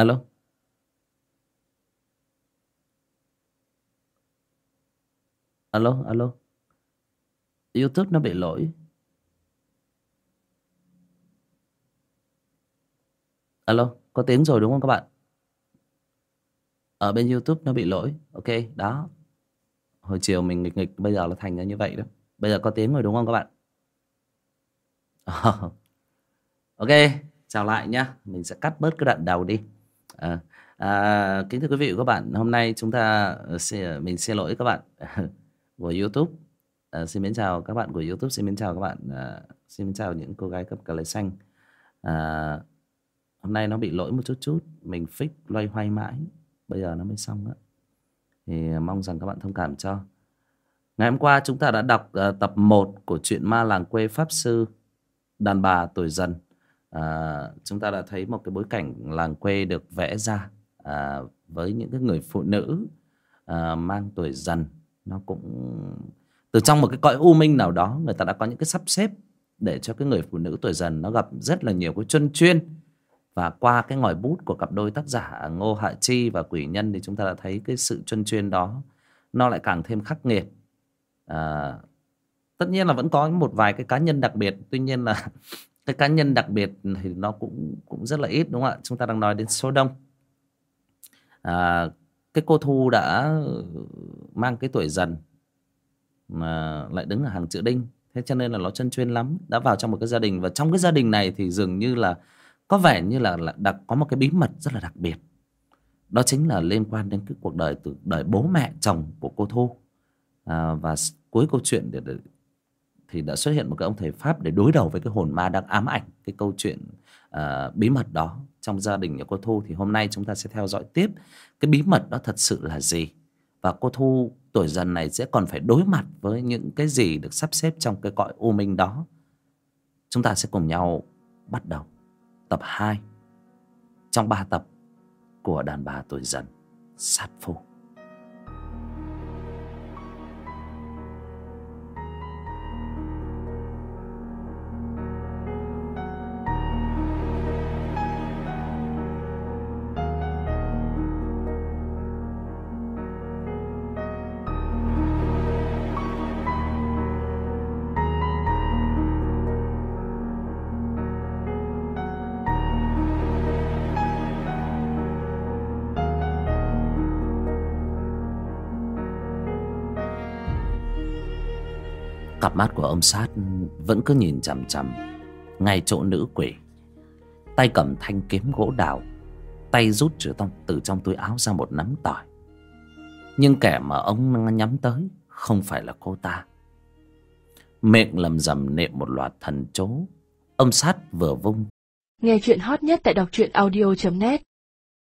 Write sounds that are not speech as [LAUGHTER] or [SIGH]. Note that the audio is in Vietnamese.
alo? Alo alo? Youtube nó bị lỗi. Alo, có tiếng rồi đúng không các bạn? Ở bên youtube nó bị lỗi. Ok, đó. Hồi chiều mình nghịch nghịch, bây giờ là thành ra như vậy đó. Bây giờ có tiếng rồi đúng không các bạn? [LAUGHS] Ok, chào lại nhá. Mình sẽ cắt bớt cái đoạn đầu đi à, à, kính thưa quý vị và các bạn hôm nay chúng ta ờ, mình xin lỗi các bạn [LAUGHS] của youtube. À, xin mến chào các bạn của youtube xin mến chào các bạn à, xin mến chào những cô gái cấp cà lê xanh. À, hôm nay nó bị lỗi một chút chút mình fix loay hoay mãi bây giờ nó mới xong đó thì mong rằng các bạn thông cảm cho. Ngày hôm qua chúng ta đã đọc uh, tập 1 của truyện ma làng quê pháp sư đàn bà tuổi dần à, chúng ta đã thấy một cái bối cảnh làng quê được vẽ ra à, với những cái người phụ nữ à, mang tuổi dần. Nó cũng từ trong một cái cõi u minh nào đó người ta đã có những cái sắp xếp để cho cái người phụ nữ tuổi dần nó gặp rất là nhiều cái chân chuyên. Và qua cái ngòi bút của cặp đôi tác giả Ngô Hạ Chi và Quỷ Nhân thì chúng ta đã thấy cái sự chân chuyên đó nó lại càng thêm khắc nghiệt. À, tất nhiên là vẫn có một vài cái cá nhân đặc biệt tuy nhiên là cái cá nhân đặc biệt thì nó cũng cũng rất là ít đúng không ạ? Chúng ta đang nói đến số đông. À, cái cô thu đã mang cái tuổi dần mà lại đứng ở hàng chữ đinh. Thế cho nên là nó chân chuyên lắm đã vào trong một cái gia đình. Và trong cái gia đình này thì dường như là có vẻ như là, là đặc có một cái bí mật rất là đặc biệt. Đó chính là liên quan đến cái cuộc đời từ đời bố mẹ chồng của cô thu. À, và cuối câu chuyện để, để thì đã xuất hiện một cái ông thầy pháp để đối đầu với cái hồn ma đang ám ảnh cái câu chuyện uh, bí mật đó trong gia đình nhà cô thu. Thì hôm nay chúng ta sẽ theo dõi tiếp cái bí mật đó thật sự là gì. Và cô thu tuổi dần này sẽ còn phải đối mặt với những cái gì được sắp xếp trong cái cõi u minh đó. Chúng ta sẽ cùng nhau bắt đầu. Tập 2 trong 3 tập của đàn bà tuổi dần sát phu. Cặp mắt của ông sát vẫn cứ nhìn chằm chằm ngay chỗ nữ quỷ. Tay cầm thanh kiếm gỗ đào, tay rút từ trong, từ trong túi áo ra một nắm tỏi. Nhưng kẻ mà ông nhắm tới không phải là cô ta. miệng lầm rầm nệm một loạt thần chú ông sát vừa vung nghe chuyện hot nhất tại đọc truyện audio net